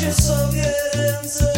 cię sobie ręce.